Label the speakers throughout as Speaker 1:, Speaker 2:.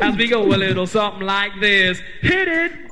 Speaker 1: As we go a little something like this, hit it.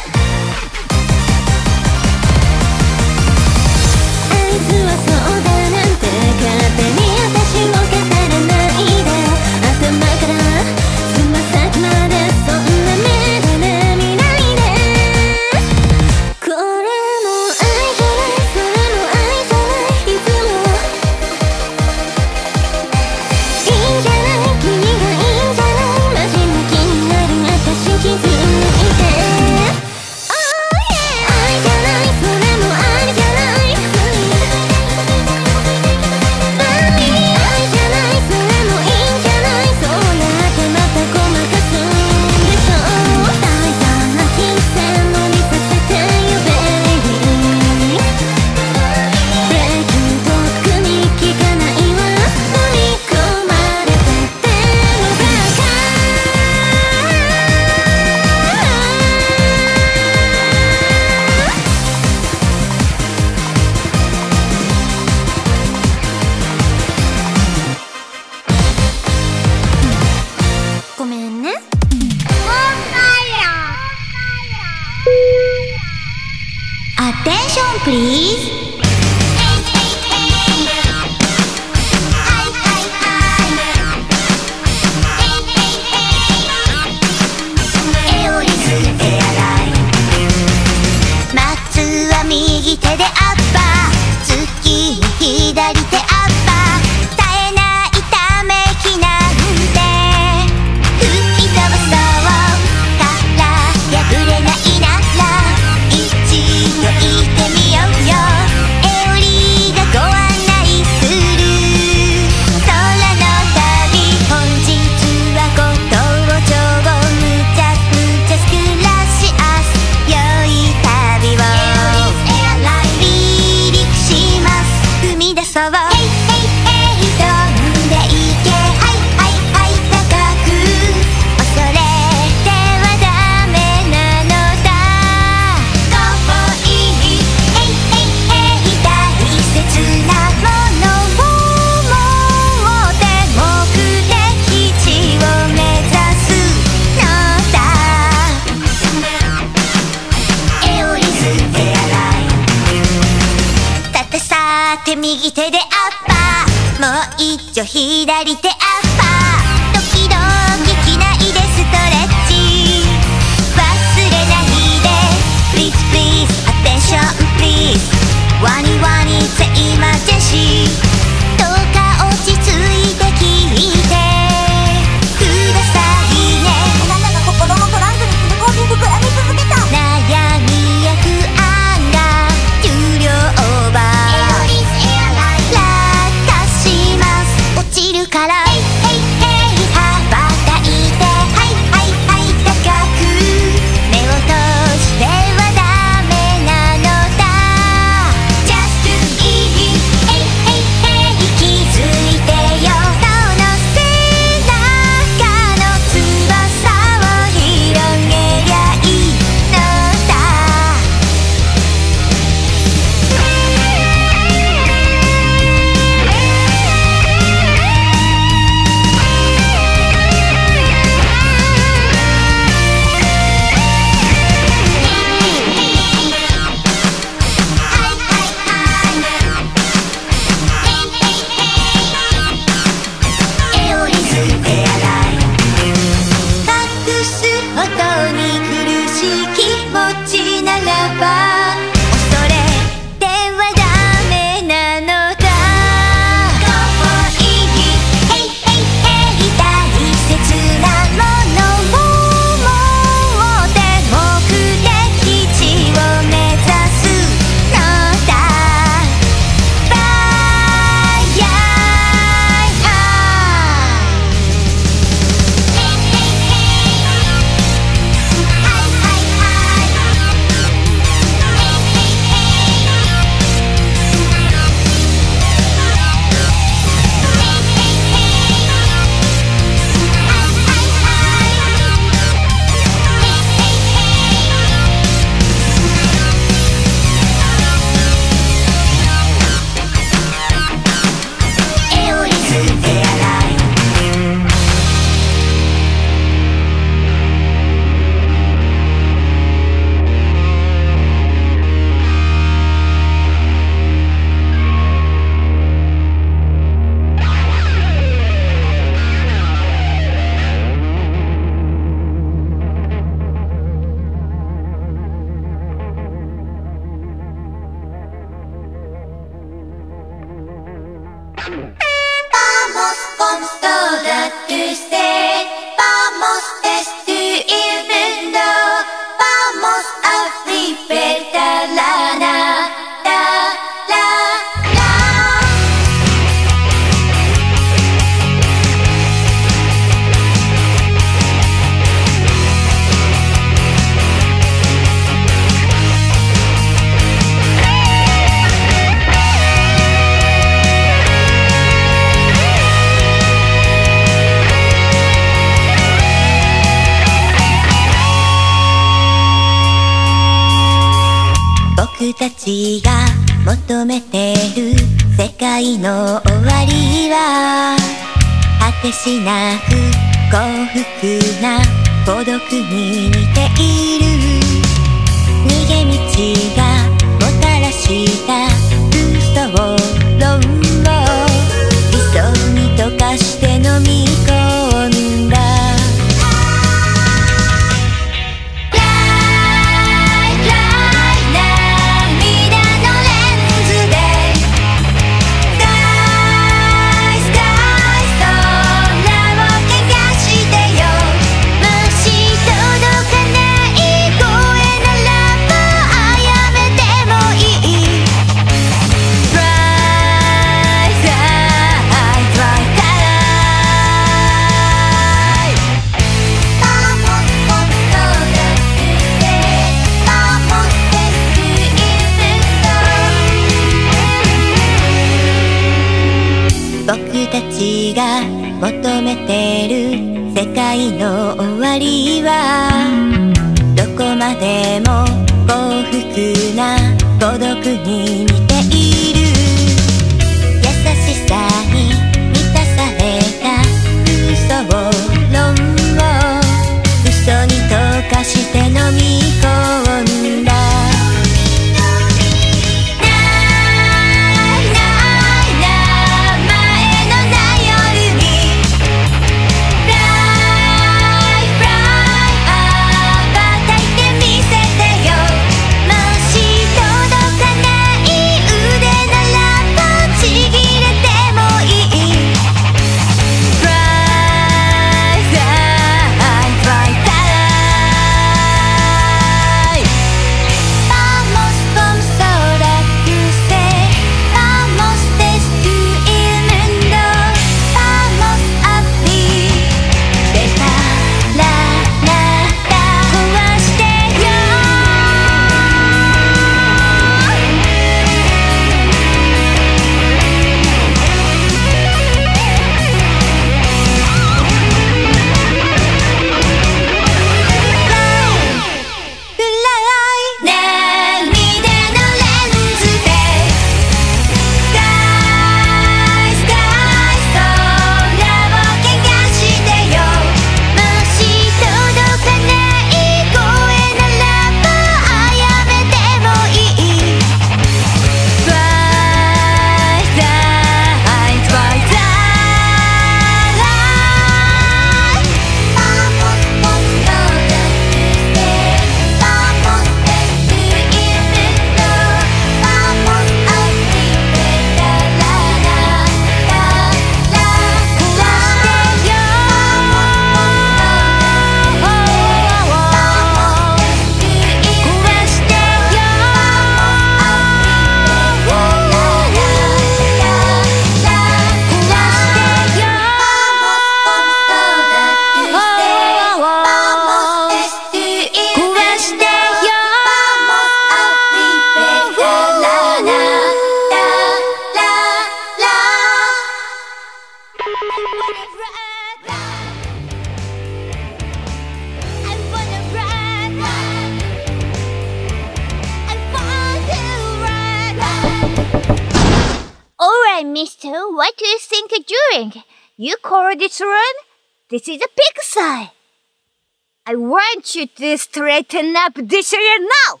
Speaker 2: want you to straighten up this year now.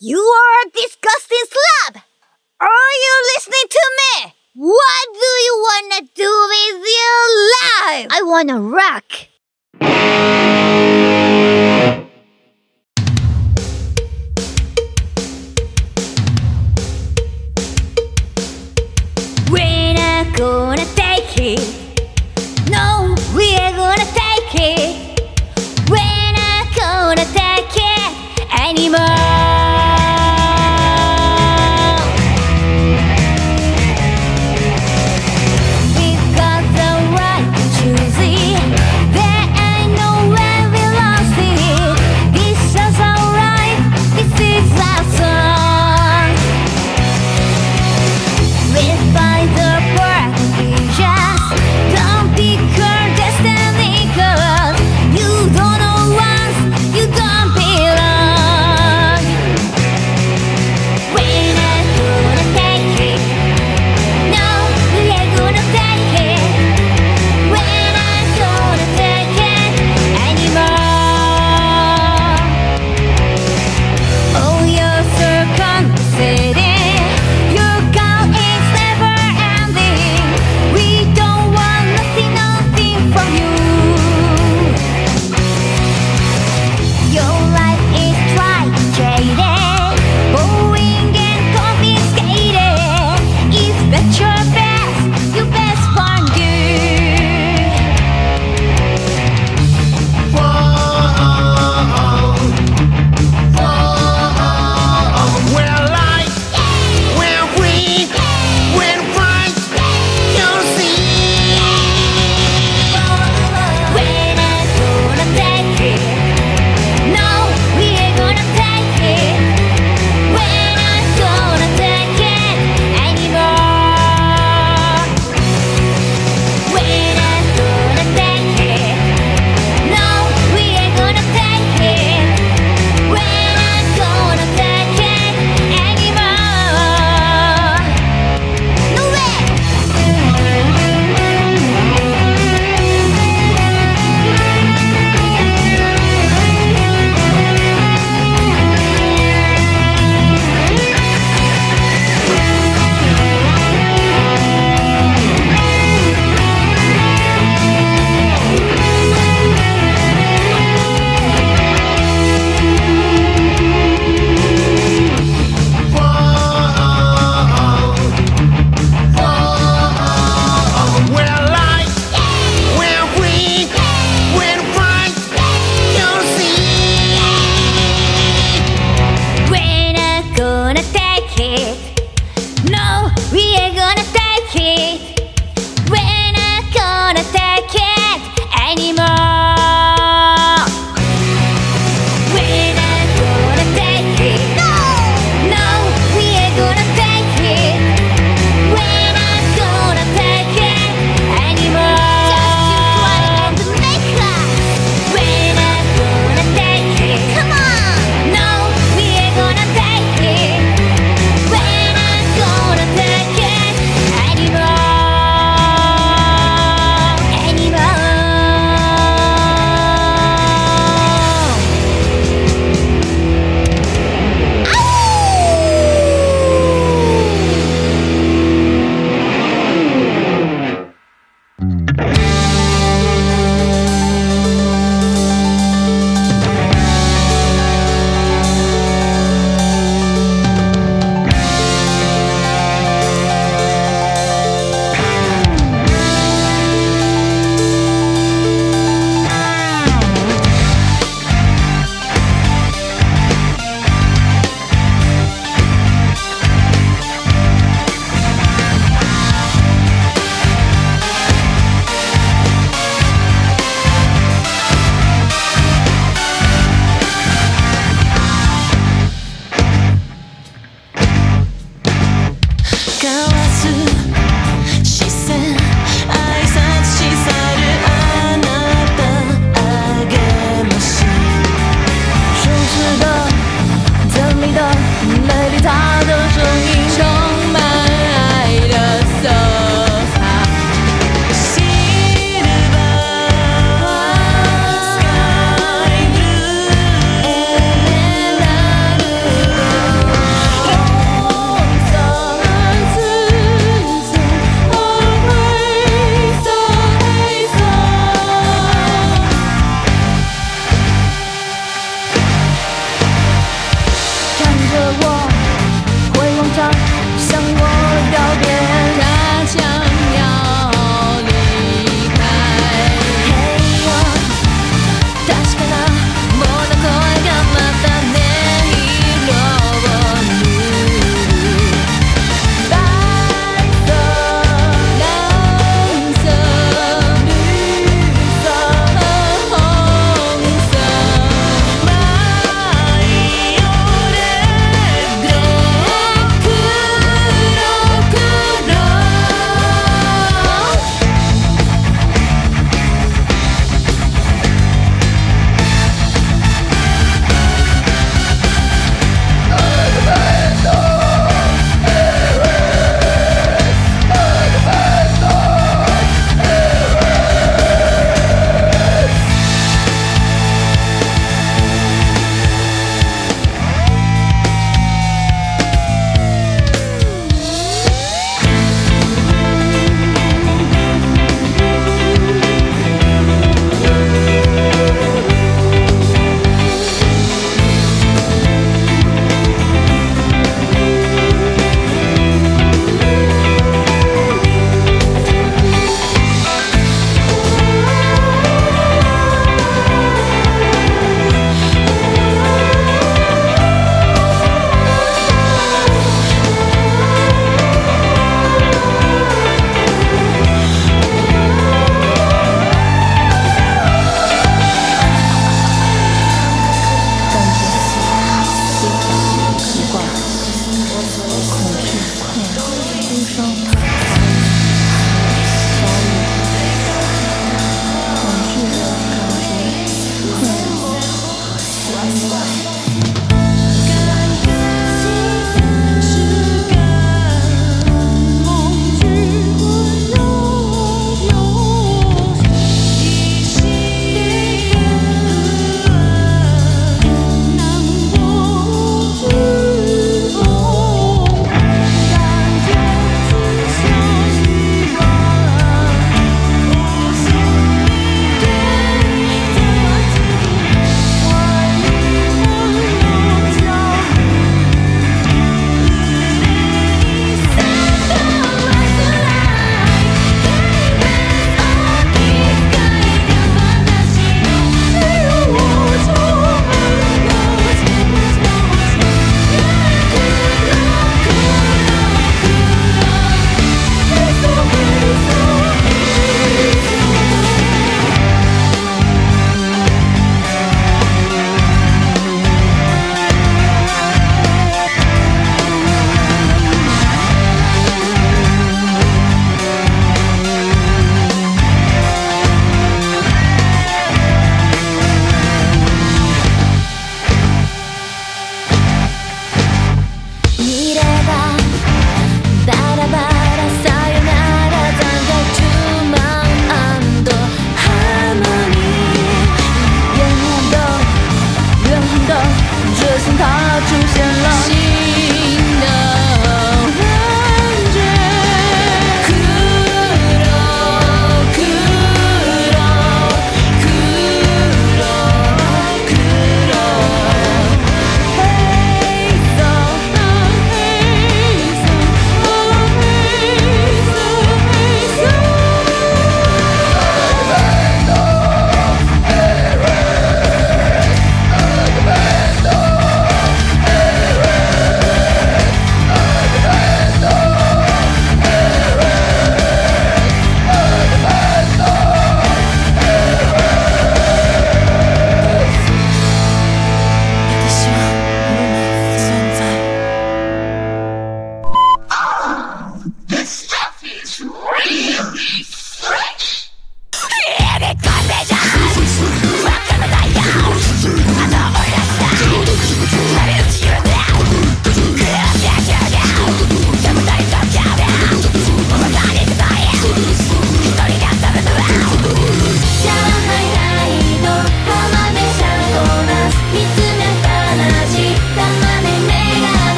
Speaker 2: You are a disgusting slab. Are you listening to me? What do you wanna do with your life? I wanna rock.
Speaker 3: Bye.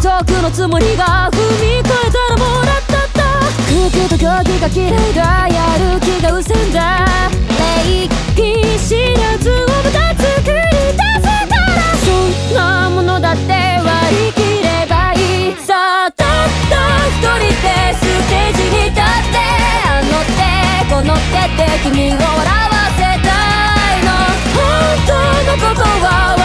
Speaker 3: ジョークのつもりが踏み越えたらもらったった。空気と空気が嫌いだやる気が失せんだ。礼儀知らずをまた作り出すから。そんなものだって割り切ればいい。さあたった一人でステージに立って。あの手この手で君を笑わせたいの。本当のことは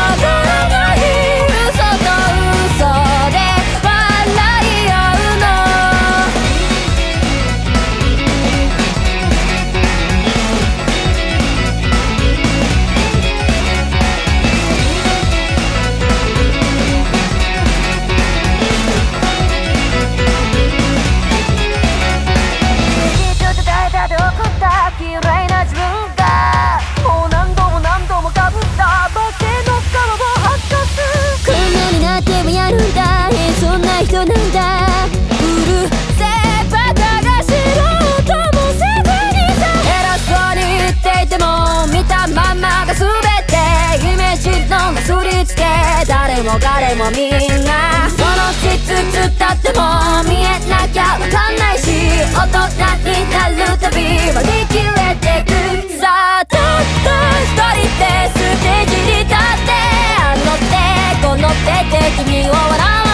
Speaker 3: 誰も彼もみんなそのしつつたっても見えなきゃわかんないし大人になるたび割り切れてくさあたった一人でステージに立ってあの手この手で君を笑う。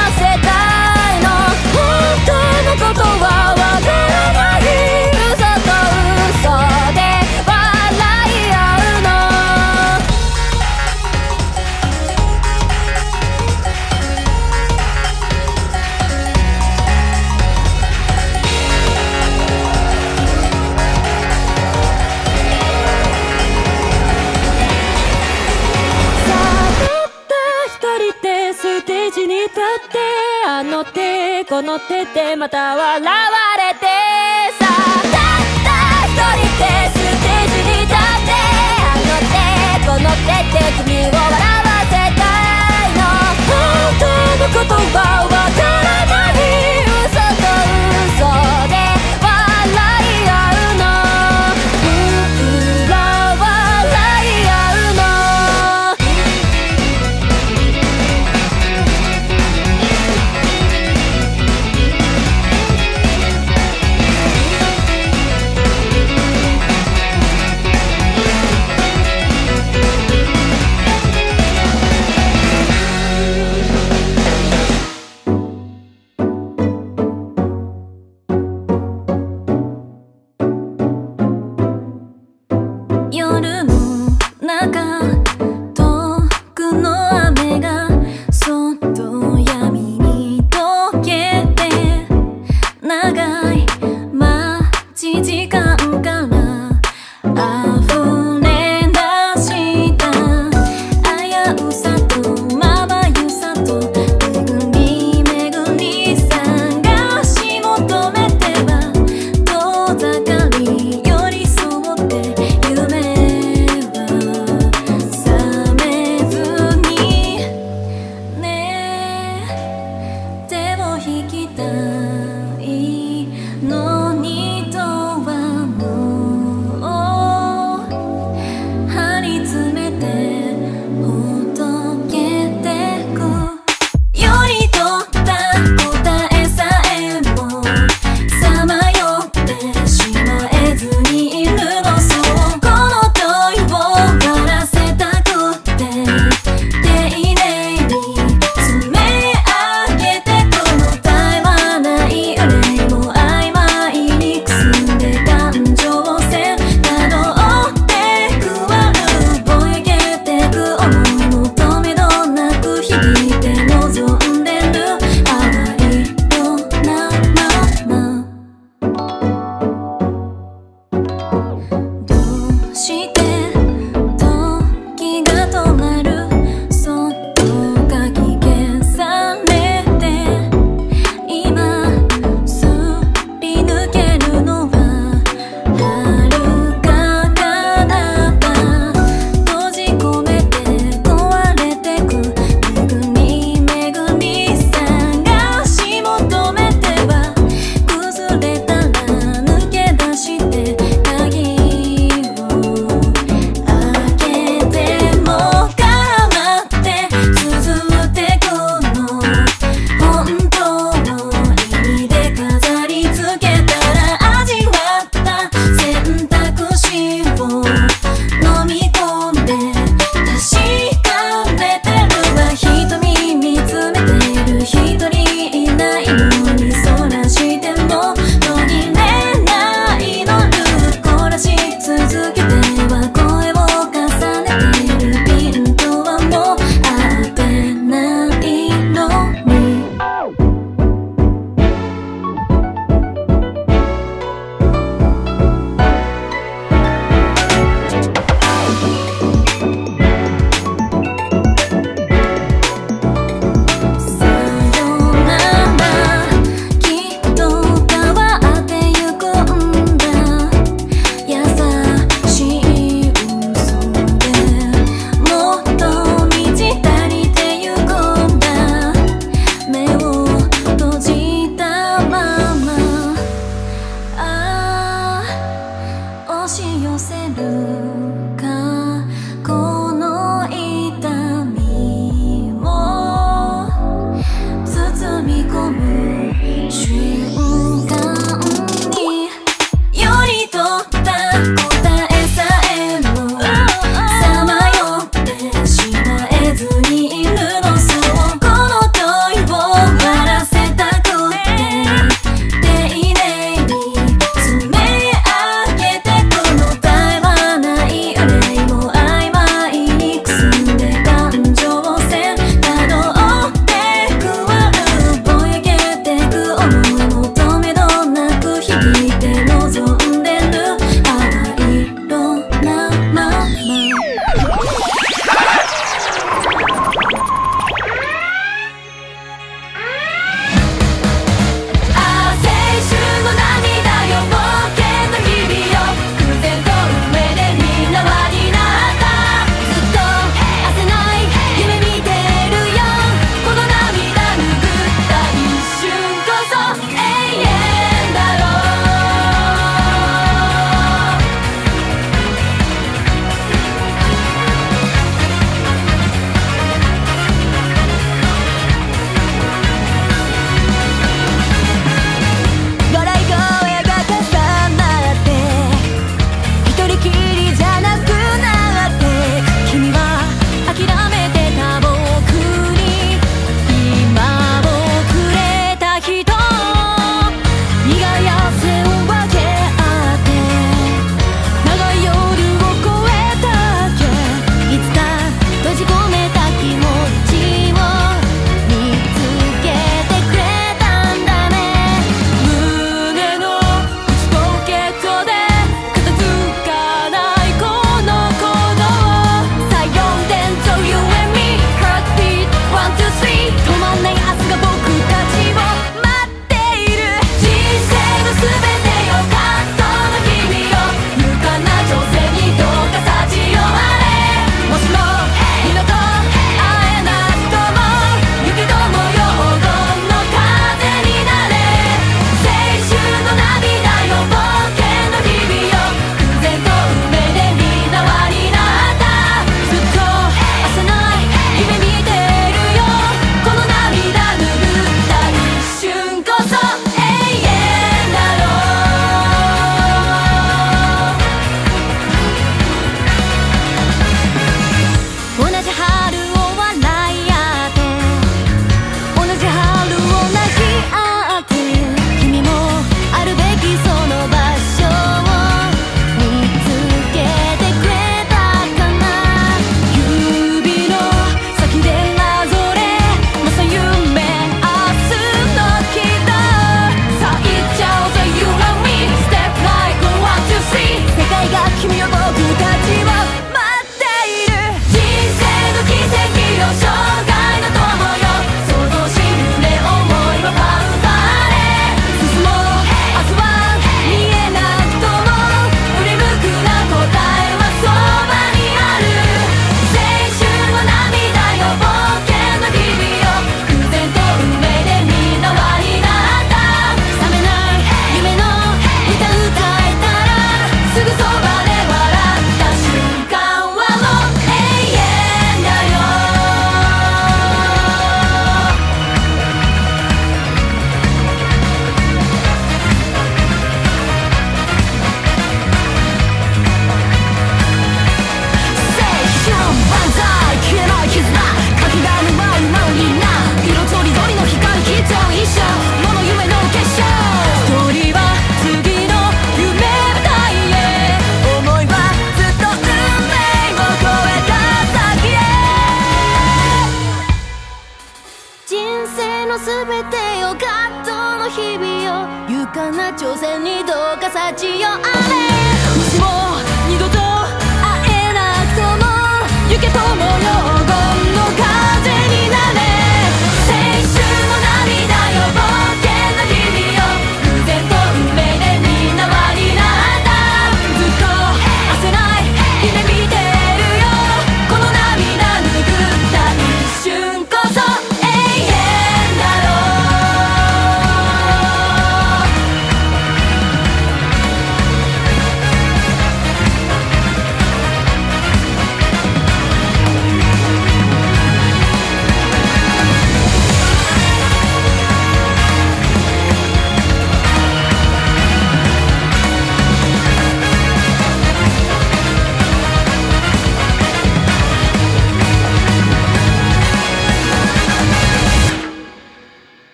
Speaker 3: この手でまた笑われてさ。たった一人でステージに立ってあの手この手で君を笑わせたいの。本当のことはわからない。